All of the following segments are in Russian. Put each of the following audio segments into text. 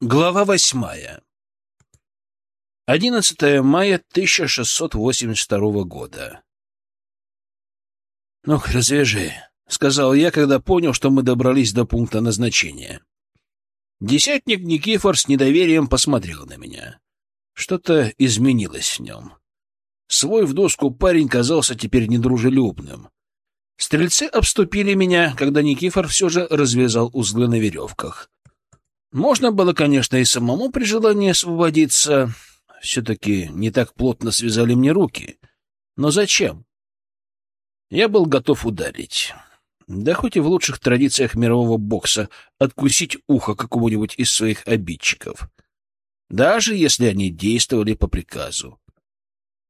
Глава восьмая. 11 мая 1682 года. «Ну-ка, развяжи», — сказал я, когда понял, что мы добрались до пункта назначения. Десятник Никифор с недоверием посмотрел на меня. Что-то изменилось в нем. Свой в доску парень казался теперь недружелюбным. Стрельцы обступили меня, когда Никифор все же развязал узлы на веревках. Можно было, конечно, и самому при желании освободиться. Все-таки не так плотно связали мне руки. Но зачем? Я был готов ударить. Да хоть и в лучших традициях мирового бокса откусить ухо какому-нибудь из своих обидчиков. Даже если они действовали по приказу.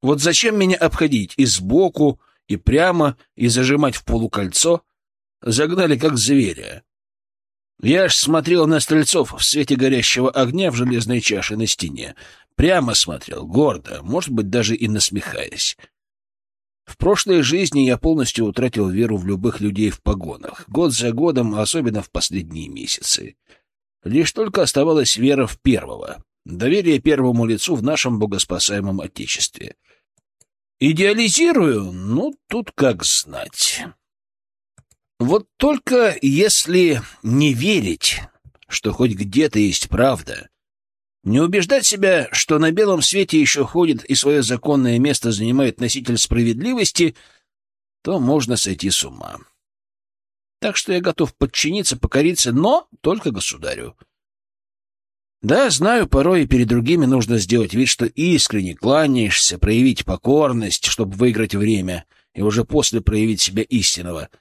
Вот зачем меня обходить и сбоку, и прямо, и зажимать в полукольцо? Загнали как зверя. Я аж смотрел на стрельцов в свете горящего огня в железной чаше на стене. Прямо смотрел, гордо, может быть, даже и насмехаясь. В прошлой жизни я полностью утратил веру в любых людей в погонах, год за годом, особенно в последние месяцы. Лишь только оставалась вера в первого, доверие первому лицу в нашем богоспасаемом Отечестве. Идеализирую? Ну, тут как знать. Вот только если не верить, что хоть где-то есть правда, не убеждать себя, что на белом свете еще ходит и свое законное место занимает носитель справедливости, то можно сойти с ума. Так что я готов подчиниться, покориться, но только государю. Да, знаю, порой и перед другими нужно сделать вид, что искренне кланяешься, проявить покорность, чтобы выиграть время, и уже после проявить себя истинного —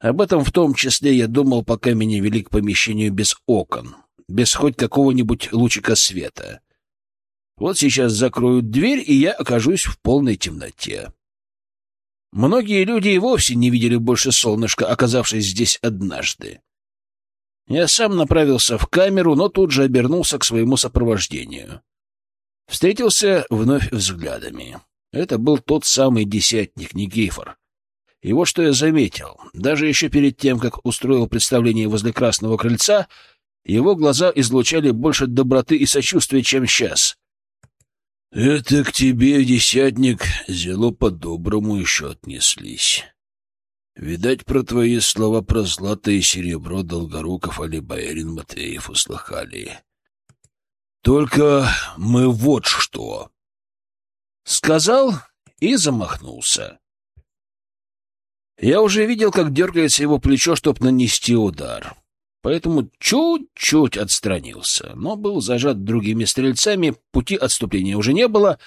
об этом в том числе я думал, пока меня вели к помещению без окон, без хоть какого-нибудь лучика света. Вот сейчас закроют дверь, и я окажусь в полной темноте. Многие люди и вовсе не видели больше солнышка, оказавшись здесь однажды. Я сам направился в камеру, но тут же обернулся к своему сопровождению. Встретился вновь взглядами. Это был тот самый десятник Никифор, и вот что я заметил. Даже еще перед тем, как устроил представление возле Красного Крыльца, его глаза излучали больше доброты и сочувствия, чем сейчас. — Это к тебе, десятник, зело по-доброму еще отнеслись. Видать, про твои слова про злато и серебро Долгоруков али боярин Матвеев услыхали. Только мы вот что. Сказал и замахнулся. Я уже видел, как дергается его плечо, чтобы нанести удар. Поэтому чуть-чуть отстранился, но был зажат другими стрельцами, пути отступления уже не было,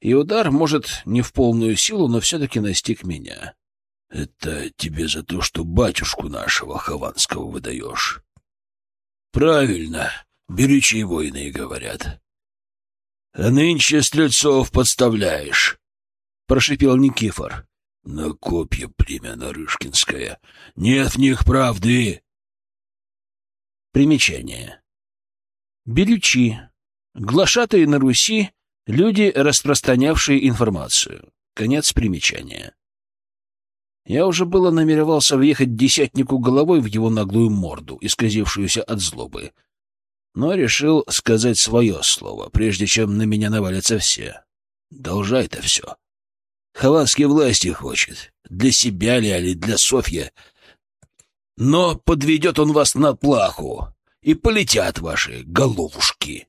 и удар, может, не в полную силу, но все-таки настиг меня. — Это тебе за то, что батюшку нашего Хованского выдаешь. — Правильно, берючие воины говорят. — А нынче стрельцов подставляешь, — прошипел Никифор. На копья племя Нарышкинское. Нет в них правды. Примечание. Берючи. Глашатые на Руси — люди, распространявшие информацию. Конец примечания. Я уже было намеревался въехать десятнику головой в его наглую морду, исказившуюся от злобы, но решил сказать свое слово, прежде чем на меня навалятся все. Должай-то все. Хованский власти хочет. Для себя ли, или для Софья. Но подведет он вас на плаху, и полетят ваши головушки.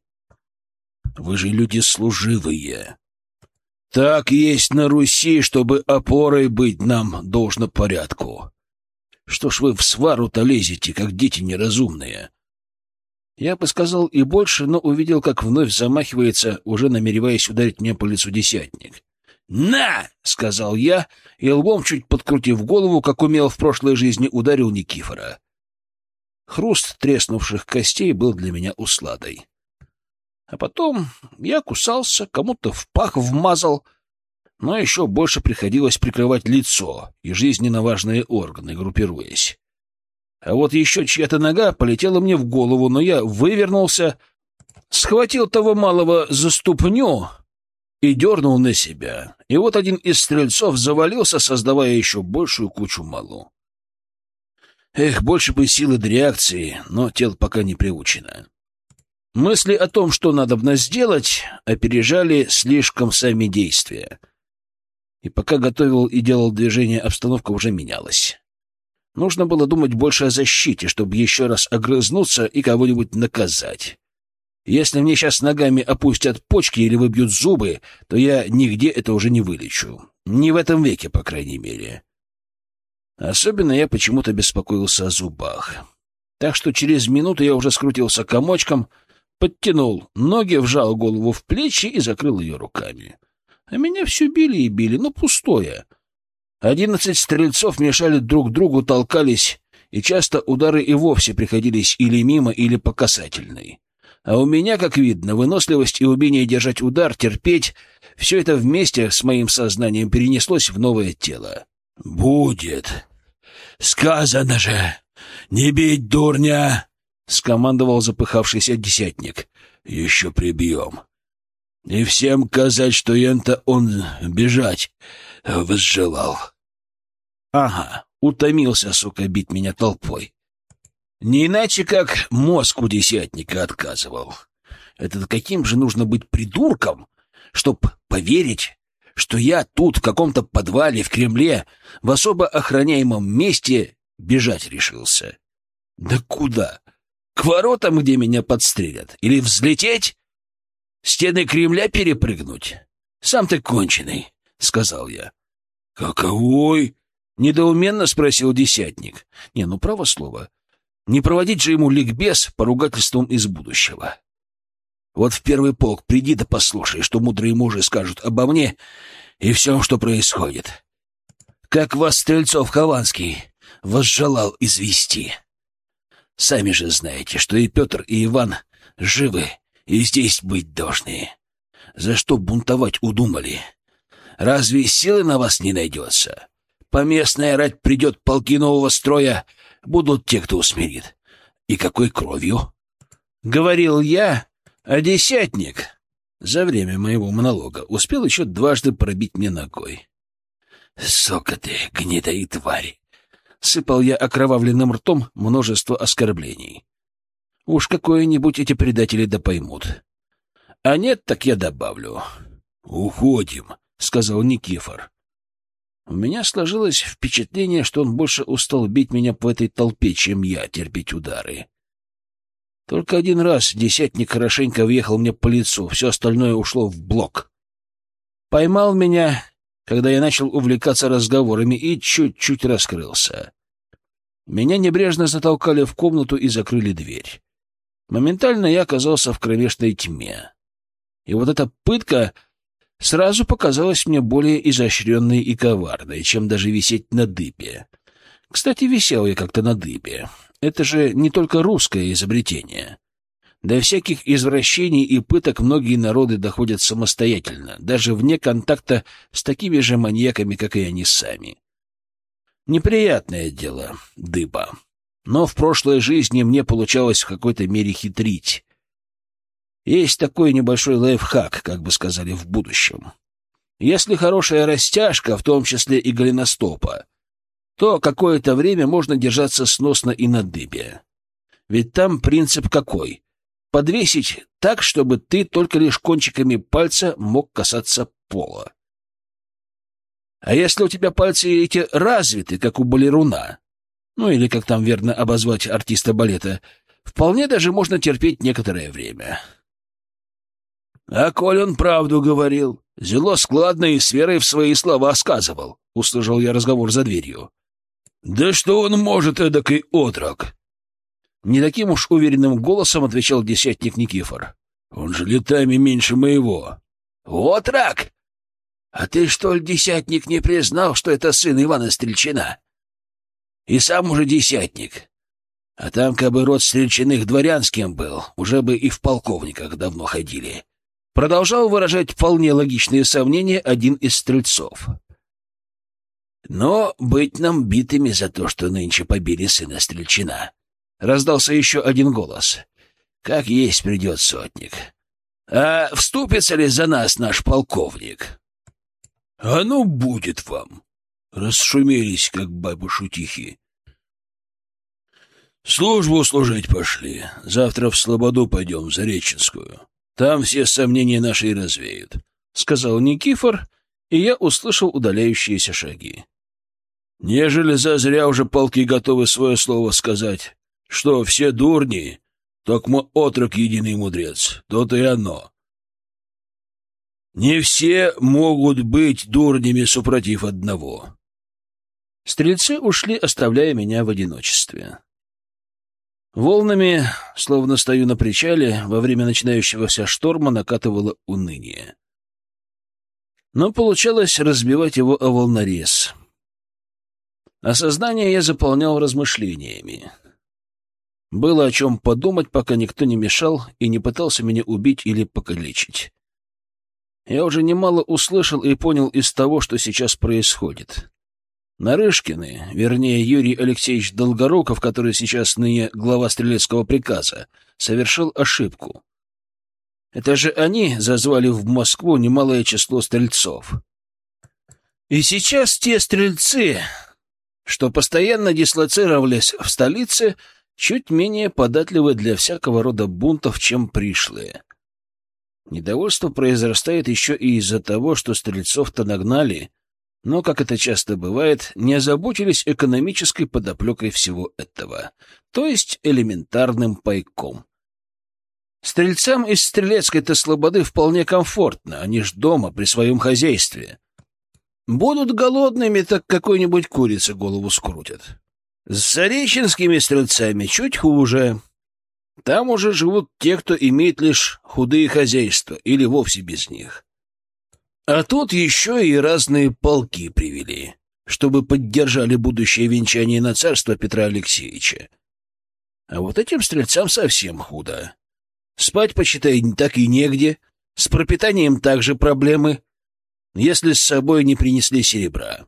Вы же люди служивые. Так есть на Руси, чтобы опорой быть нам должно порядку. Что ж вы в свару-то лезете, как дети неразумные? Я бы сказал и больше, но увидел, как вновь замахивается, уже намереваясь ударить мне по лицу десятник. «На!» — сказал я, и лбом, чуть подкрутив голову, как умел в прошлой жизни, ударил Никифора. Хруст треснувших костей был для меня усладой. А потом я кусался, кому-то в пах вмазал, но еще больше приходилось прикрывать лицо и жизненно важные органы, группируясь. А вот еще чья-то нога полетела мне в голову, но я вывернулся, схватил того малого за ступню и дернул на себя. И вот один из стрельцов завалился, создавая еще большую кучу малу. Эх, больше бы силы до реакции, но тело пока не приучено. Мысли о том, что надо сделать, опережали слишком сами действия. И пока готовил и делал движение, обстановка уже менялась. Нужно было думать больше о защите, чтобы еще раз огрызнуться и кого-нибудь наказать. Если мне сейчас ногами опустят почки или выбьют зубы, то я нигде это уже не вылечу. Не в этом веке, по крайней мере. Особенно я почему-то беспокоился о зубах. Так что через минуту я уже скрутился комочком — подтянул ноги, вжал голову в плечи и закрыл ее руками. А меня все били и били, но пустое. Одиннадцать стрельцов мешали друг другу, толкались, и часто удары и вовсе приходились или мимо, или по касательной. А у меня, как видно, выносливость и умение держать удар, терпеть — все это вместе с моим сознанием перенеслось в новое тело. «Будет! Сказано же! Не бить дурня!» — скомандовал запыхавшийся десятник. — Еще прибьем. И всем казать, что ента он бежать возжелал. — Ага, утомился, сука, бить меня толпой. Не иначе, как мозг у десятника отказывал. Это каким же нужно быть придурком, чтоб поверить, что я тут, в каком-то подвале в Кремле, в особо охраняемом месте, бежать решился? Да куда? К воротам, где меня подстрелят? Или взлететь? Стены Кремля перепрыгнуть? Сам ты конченый, — сказал я. — Каковой? — недоуменно спросил десятник. Не, ну, право слово. Не проводить же ему ликбез поругательством из будущего. Вот в первый полк приди да послушай, что мудрые мужи скажут обо мне и всем, что происходит. Как вас, Стрельцов Хованский, возжелал извести. Сами же знаете, что и Петр, и Иван живы и здесь быть должны. За что бунтовать удумали? Разве силы на вас не найдется? Поместная рать придет полки нового строя, будут те, кто усмирит. И какой кровью? Говорил я, а десятник за время моего монолога успел еще дважды пробить мне ногой. Сока ты, гнидая тварь! Сыпал я окровавленным ртом множество оскорблений. Уж какое-нибудь эти предатели да поймут. А нет, так я добавлю. «Уходим», — сказал Никифор. У меня сложилось впечатление, что он больше устал бить меня в этой толпе, чем я терпеть удары. Только один раз десятник хорошенько въехал мне по лицу, все остальное ушло в блок. Поймал меня когда я начал увлекаться разговорами и чуть-чуть раскрылся. Меня небрежно затолкали в комнату и закрыли дверь. Моментально я оказался в кромешной тьме. И вот эта пытка сразу показалась мне более изощренной и коварной, чем даже висеть на дыбе. Кстати, висел я как-то на дыбе. Это же не только русское изобретение. До всяких извращений и пыток многие народы доходят самостоятельно, даже вне контакта с такими же маньяками, как и они сами. Неприятное дело, дыба. Но в прошлой жизни мне получалось в какой-то мере хитрить. Есть такой небольшой лайфхак, как бы сказали, в будущем. Если хорошая растяжка, в том числе и голеностопа, то какое-то время можно держаться сносно и на дыбе. Ведь там принцип какой? подвесить так, чтобы ты только лишь кончиками пальца мог касаться пола. А если у тебя пальцы эти развиты, как у балеруна, ну или как там верно обозвать артиста балета, вполне даже можно терпеть некоторое время. А коль он правду говорил, зело складно и с верой в свои слова сказывал, — услышал я разговор за дверью. — Да что он может, эдакой отрок? Не таким уж уверенным голосом отвечал десятник Никифор. «Он же летами меньше моего». «Вот рак! А ты, что ли, десятник, не признал, что это сын Ивана Стрельчина? И сам уже десятник. А там, как бы род Стрельчиных дворянским был, уже бы и в полковниках давно ходили». Продолжал выражать вполне логичные сомнения один из стрельцов. «Но быть нам битыми за то, что нынче побили сына Стрельчина» раздался еще один голос. «Как есть придет сотник. А вступится ли за нас наш полковник?» «А ну, будет вам!» Расшумелись, как бабы-шутихи. Службу служить пошли. Завтра в Слободу пойдем, в Зареченскую. Там все сомнения наши развеют, — сказал Никифор, и я услышал удаляющиеся шаги. Нежели зазря уже полки готовы свое слово сказать, что все дурни, токмо отрок единый мудрец, то-то и оно. Не все могут быть дурнями супротив одного. Стрельцы ушли, оставляя меня в одиночестве. Волнами, словно стою на причале, во время начинающегося шторма накатывало уныние. Но получалось разбивать его о волнорез. Осознание я заполнял размышлениями. Было о чем подумать, пока никто не мешал и не пытался меня убить или покалечить. Я уже немало услышал и понял из того, что сейчас происходит. Нарышкины, вернее, Юрий Алексеевич Долгоруков, который сейчас ныне глава стрелецкого приказа, совершил ошибку. Это же они зазвали в Москву немалое число стрельцов. И сейчас те стрельцы, что постоянно дислоцировались в столице, чуть менее податливы для всякого рода бунтов, чем пришлые. Недовольство произрастает еще и из-за того, что стрельцов-то нагнали — но, как это часто бывает, не озаботились экономической подоплекой всего этого, то есть элементарным пайком. Стрельцам из стрелецкой-то слободы вполне комфортно, они ж дома при своем хозяйстве. Будут голодными, так какой-нибудь курице голову скрутят. С зареченскими стрельцами чуть хуже. Там уже живут те, кто имеет лишь худые хозяйства или вовсе без них. А тут еще и разные полки привели, чтобы поддержали будущее венчание на царство Петра Алексеевича. А вот этим стрельцам совсем худо. Спать, почитай, так и негде, с пропитанием также проблемы, если с собой не принесли серебра.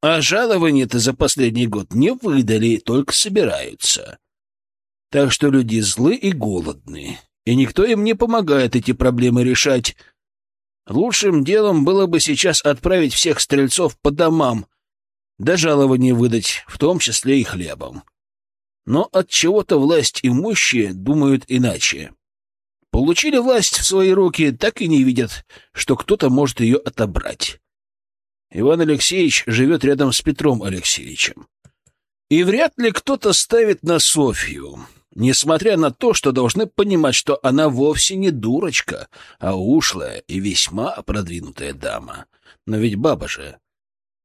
А жалования-то за последний год не выдали, только собираются. Так что люди злы и голодны, и никто им не помогает эти проблемы решать, Лучшим делом было бы сейчас отправить всех стрельцов по домам, да жалование выдать, в том числе и хлебом. Но от чего-то власть имущие думают иначе. Получили власть в свои руки, так и не видят, что кто-то может ее отобрать. Иван Алексеевич живет рядом с Петром Алексеевичем. И вряд ли кто-то ставит на Софью несмотря на то, что должны понимать, что она вовсе не дурочка, а ушлая и весьма продвинутая дама. Но ведь баба же...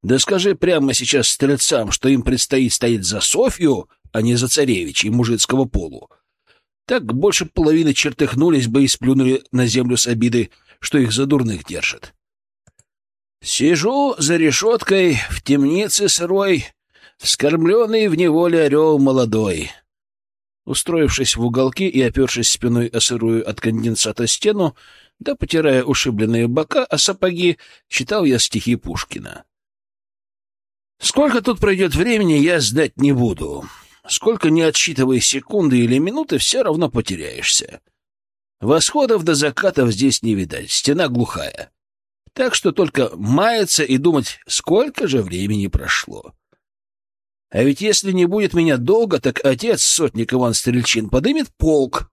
Да скажи прямо сейчас стрельцам, что им предстоит стоять за Софью, а не за царевичей мужицкого полу. Так больше половины чертыхнулись бы и сплюнули на землю с обиды, что их за дурных держат. Сижу за решеткой в темнице сырой, вскормленный в неволе орел молодой — Устроившись в уголке и опершись спиной о сырую от конденсата стену, да потирая ушибленные бока о сапоги, читал я стихи Пушкина. Сколько тут пройдет времени, я сдать не буду. Сколько не отсчитывай секунды или минуты, все равно потеряешься. Восходов до закатов здесь не видать, стена глухая. Так что только маяться и думать, сколько же времени прошло. А ведь если не будет меня долго, так отец, сотник Иван Стрельчин, подымет полк.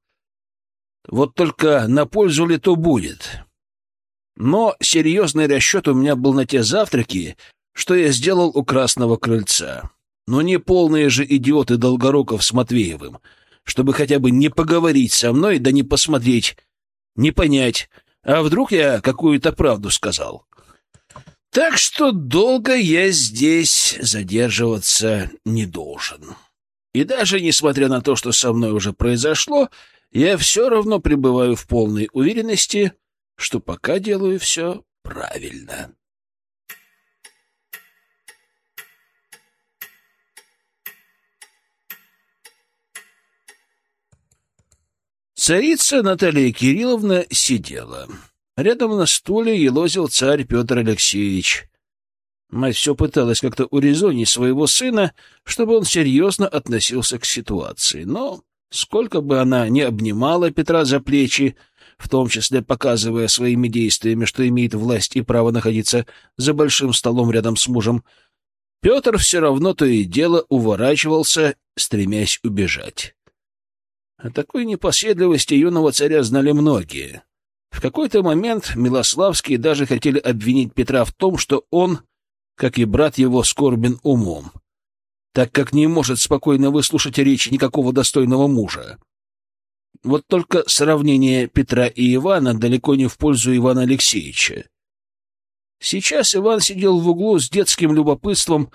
Вот только на пользу ли то будет? Но серьезный расчет у меня был на те завтраки, что я сделал у Красного Крыльца. Но не полные же идиоты Долгоруков с Матвеевым, чтобы хотя бы не поговорить со мной, да не посмотреть, не понять, а вдруг я какую-то правду сказал. Так что долго я здесь задерживаться не должен. И даже несмотря на то, что со мной уже произошло, я все равно пребываю в полной уверенности, что пока делаю все правильно. Царица Наталья Кирилловна сидела. Рядом на стуле елозил царь Петр Алексеевич. Мать все пыталась как-то урезонить своего сына, чтобы он серьезно относился к ситуации. Но сколько бы она ни обнимала Петра за плечи, в том числе показывая своими действиями, что имеет власть и право находиться за большим столом рядом с мужем, Петр все равно то и дело уворачивался, стремясь убежать. О такой непоседливости юного царя знали многие. В какой-то момент Милославские даже хотели обвинить Петра в том, что он, как и брат его, скорбен умом, так как не может спокойно выслушать речи никакого достойного мужа. Вот только сравнение Петра и Ивана далеко не в пользу Ивана Алексеевича. Сейчас Иван сидел в углу с детским любопытством,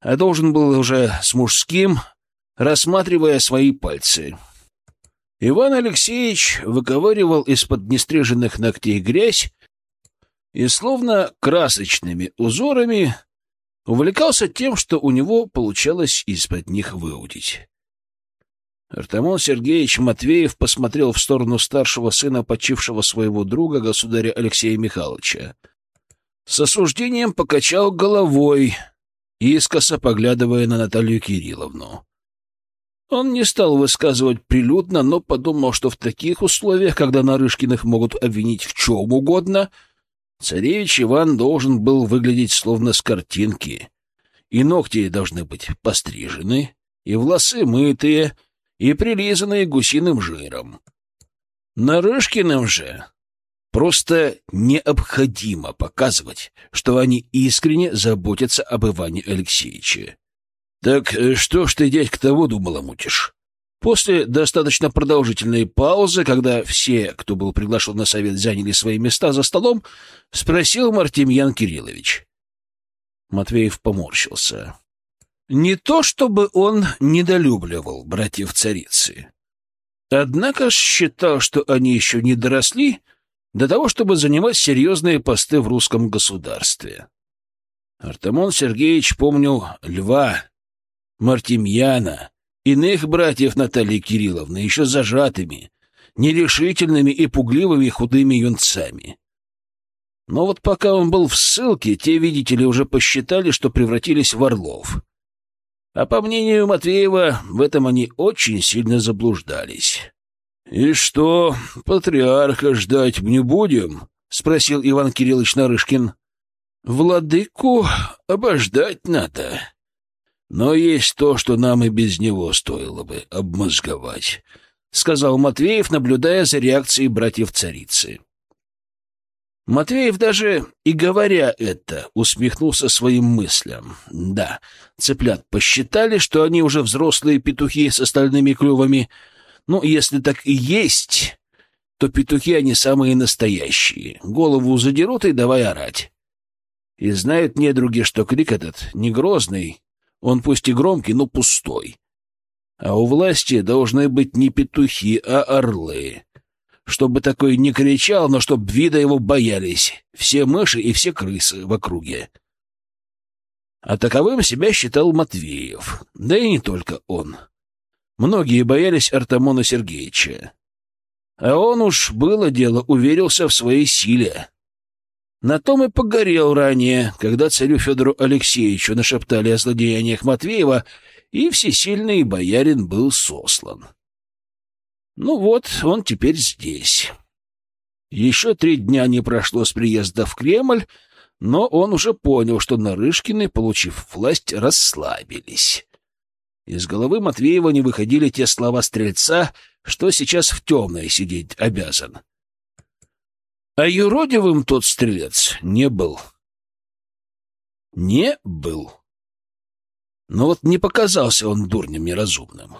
а должен был уже с мужским, рассматривая свои пальцы. Иван Алексеевич выковыривал из-под нестриженных ногтей грязь и словно красочными узорами увлекался тем, что у него получалось из-под них выудить. Артамон Сергеевич Матвеев посмотрел в сторону старшего сына почившего своего друга, государя Алексея Михайловича. С осуждением покачал головой, искоса поглядывая на Наталью Кирилловну. Он не стал высказывать прилюдно, но подумал, что в таких условиях, когда Нарышкиных могут обвинить в чем угодно, царевич Иван должен был выглядеть словно с картинки. И ногти должны быть пострижены, и волосы мытые, и прилизанные гусиным жиром. Нарышкиным же просто необходимо показывать, что они искренне заботятся об Иване Алексеевиче. «Так э, что ж ты, дядька, того думала мутишь?» После достаточно продолжительной паузы, когда все, кто был приглашен на совет, заняли свои места за столом, спросил Мартемьян Кириллович. Матвеев поморщился. Не то чтобы он недолюбливал братьев царицы. Однако считал, что они еще не доросли до того, чтобы занимать серьезные посты в русском государстве. Артемон Сергеевич помнил льва, Мартемьяна, иных братьев Натальи Кирилловны, еще зажатыми, нерешительными и пугливыми худыми юнцами. Но вот пока он был в ссылке, те, видите ли, уже посчитали, что превратились в орлов. А по мнению Матвеева, в этом они очень сильно заблуждались. — И что, патриарха ждать не будем? — спросил Иван Кириллович Нарышкин. — Владыку обождать надо, но есть то, что нам и без него стоило бы обмозговать, — сказал Матвеев, наблюдая за реакцией братьев-царицы. Матвеев даже и говоря это, усмехнулся своим мыслям. Да, цыплят посчитали, что они уже взрослые петухи с остальными клювами. Ну, если так и есть, то петухи они самые настоящие. Голову задерут и давай орать. И знают недруги, что крик этот не грозный, он пусть и громкий, но пустой. А у власти должны быть не петухи, а орлы. Чтобы такой не кричал, но чтоб вида его боялись. Все мыши и все крысы в округе. А таковым себя считал Матвеев. Да и не только он. Многие боялись Артамона Сергеевича. А он уж, было дело, уверился в своей силе. На том и погорел ранее, когда царю Федору Алексеевичу нашептали о злодеяниях Матвеева, и всесильный боярин был сослан. Ну вот, он теперь здесь. Еще три дня не прошло с приезда в Кремль, но он уже понял, что Нарышкины, получив власть, расслабились. Из головы Матвеева не выходили те слова стрельца, что сейчас в темное сидеть обязан. А юродивым тот стрелец не был. Не был. Но вот не показался он дурнем неразумным.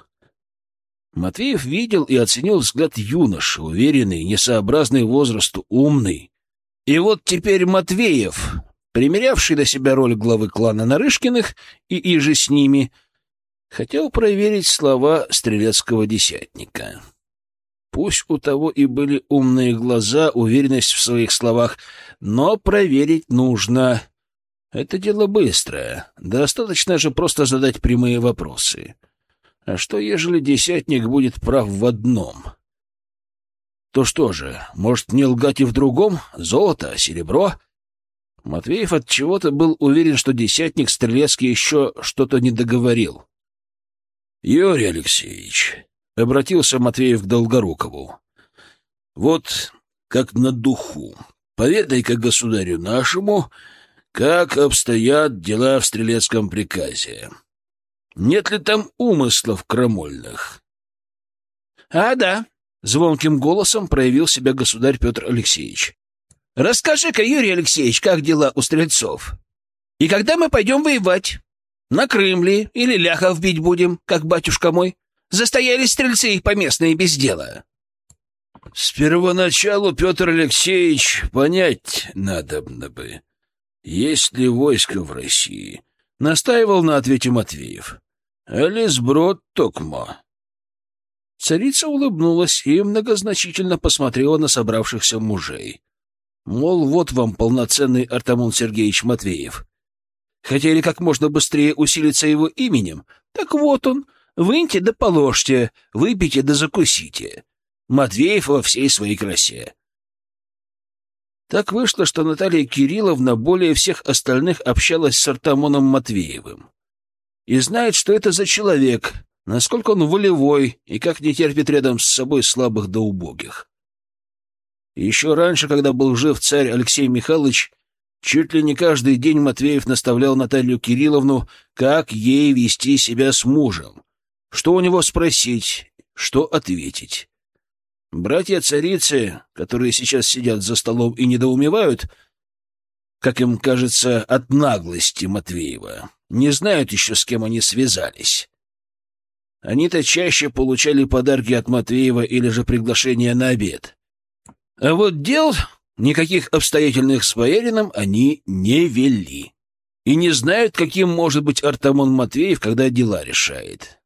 Матвеев видел и оценил взгляд юноши, уверенный, несообразный возрасту, умный. И вот теперь Матвеев, примерявший на себя роль главы клана Нарышкиных и иже с ними, хотел проверить слова стрелецкого десятника. Пусть у того и были умные глаза, уверенность в своих словах, но проверить нужно. Это дело быстрое. Достаточно же просто задать прямые вопросы. А что, ежели десятник будет прав в одном? То что же, может не лгать и в другом? Золото, серебро? Матвеев от чего-то был уверен, что десятник Стрелецкий еще что-то не договорил. — Юрий Алексеевич, — обратился Матвеев к Долгорукову. — Вот как на духу. Поведай-ка государю нашему, Как обстоят дела в стрелецком приказе? Нет ли там умыслов крамольных? — А, да, — звонким голосом проявил себя государь Петр Алексеевич. — Расскажи-ка, Юрий Алексеевич, как дела у стрельцов? И когда мы пойдем воевать? На Крым ли или ляхов бить будем, как батюшка мой? Застоялись стрельцы поместные без дела. — С первоначалу, Петр Алексеевич, понять надо бы, есть ли войско в России? Настаивал на ответе Матвеев. Али сброд токмо. Царица улыбнулась и многозначительно посмотрела на собравшихся мужей. Мол, вот вам полноценный Артамон Сергеевич Матвеев. Хотели как можно быстрее усилиться его именем? Так вот он. Выньте да положьте, выпейте да закусите. Матвеев во всей своей красе. Так вышло, что Наталья Кирилловна более всех остальных общалась с Артамоном Матвеевым. И знает, что это за человек, насколько он волевой и как не терпит рядом с собой слабых да убогих. еще раньше, когда был жив царь Алексей Михайлович, чуть ли не каждый день Матвеев наставлял Наталью Кирилловну, как ей вести себя с мужем, что у него спросить, что ответить. Братья-царицы, которые сейчас сидят за столом и недоумевают, как им кажется, от наглости Матвеева, не знают еще, с кем они связались. Они-то чаще получали подарки от Матвеева или же приглашения на обед. А вот дел никаких обстоятельных с боярином они не вели. И не знают, каким может быть Артамон Матвеев, когда дела решает.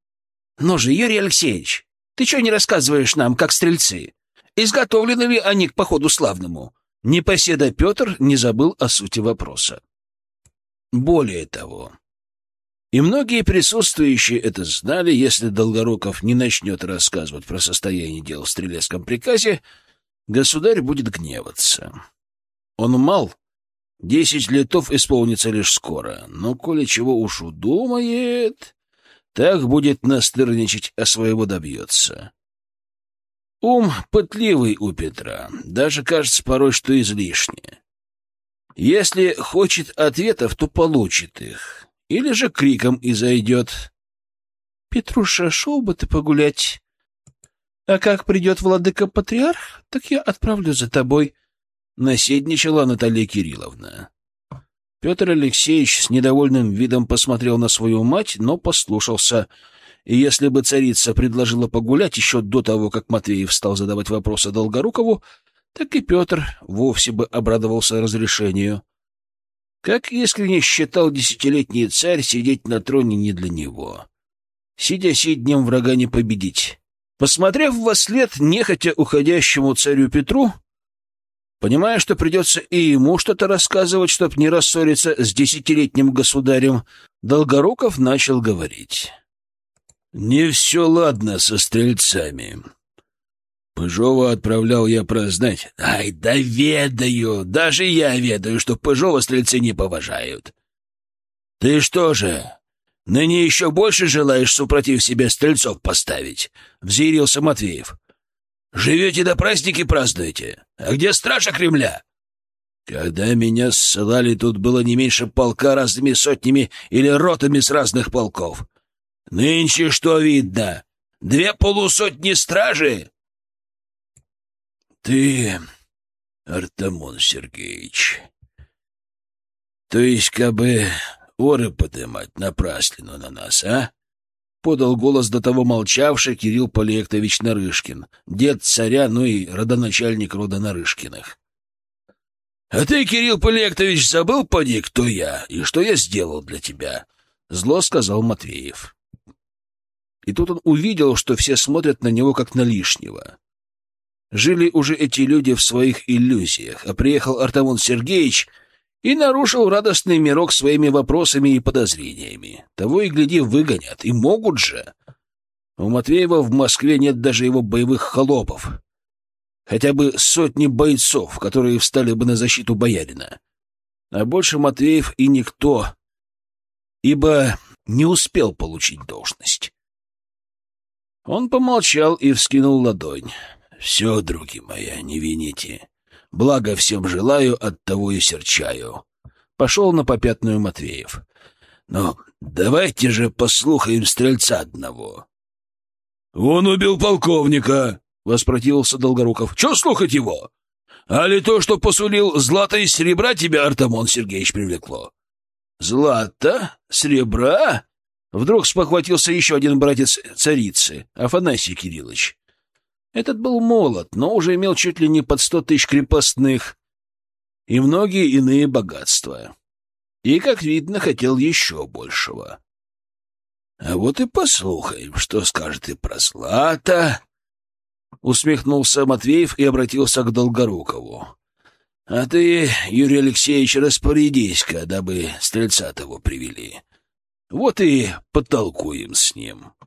«Ну же, Юрий Алексеевич, ты что не рассказываешь нам, как стрельцы? Изготовлены ли они к походу славному?» Непоседа Петр не забыл о сути вопроса. Более того, и многие присутствующие это знали, если Долгоруков не начнет рассказывать про состояние дел в стрелецком приказе, государь будет гневаться. Он мал, десять летов исполнится лишь скоро, но коли чего уж удумает, так будет настырничать, а своего добьется. Ум пытливый у Петра, даже кажется порой, что излишне. Если хочет ответов, то получит их, или же криком и зайдет. «Петруша, шел бы ты погулять. А как придет владыка-патриарх, так я отправлю за тобой», — наседничала Наталья Кирилловна. Петр Алексеевич с недовольным видом посмотрел на свою мать, но послушался. И если бы царица предложила погулять еще до того, как Матвеев стал задавать вопросы Долгорукову, так и Петр вовсе бы обрадовался разрешению. Как искренне считал десятилетний царь, сидеть на троне не для него. Сидя сиднем врага не победить. Посмотрев во след нехотя уходящему царю Петру, Понимая, что придется и ему что-то рассказывать, чтоб не рассориться с десятилетним государем, Долгоруков начал говорить. «Не все ладно со стрельцами. Пыжова отправлял я прознать. Ай, да ведаю, даже я ведаю, что Пыжова стрельцы не поважают. Ты что же, ныне еще больше желаешь супротив себя стрельцов поставить?» — взъярился Матвеев. Живете до праздники празднуете. А где стража Кремля? Когда меня ссылали, тут было не меньше полка разными сотнями или ротами с разных полков. Нынче что видно? Две полусотни стражи? Ты, Артамон Сергеевич, то есть, кабы оры подымать напраслину на нас, а? — подал голос до того молчавший Кирилл Полиектович Нарышкин, дед царя, ну и родоначальник рода Нарышкиных. — А ты, Кирилл Полиектович, забыл, поди, кто я и что я сделал для тебя? — зло сказал Матвеев. И тут он увидел, что все смотрят на него как на лишнего. Жили уже эти люди в своих иллюзиях, а приехал Артамон Сергеевич — и нарушил радостный мирок своими вопросами и подозрениями. Того и гляди, выгонят, и могут же. У Матвеева в Москве нет даже его боевых холопов. Хотя бы сотни бойцов, которые встали бы на защиту боярина. А больше Матвеев и никто, ибо не успел получить должность. Он помолчал и вскинул ладонь. — Все, други мои, не вините. Благо всем желаю, от того и серчаю. Пошел на попятную Матвеев. «Ну, давайте же послухаем стрельца одного». «Он убил полковника», — воспротивился Долгоруков. «Че слухать его? А ли то, что посулил злато и серебра, тебя Артамон Сергеевич привлекло?» «Злато? Серебра?» Вдруг спохватился еще один братец царицы, Афанасий Кириллович. Этот был молод, но уже имел чуть ли не под сто тысяч крепостных и многие иные богатства. И, как видно, хотел еще большего. — А вот и послухаем, что скажет и про Злата. Усмехнулся Матвеев и обратился к Долгорукову. — А ты, Юрий Алексеевич, распорядись-ка, дабы стрельца того привели. Вот и потолкуем с ним. —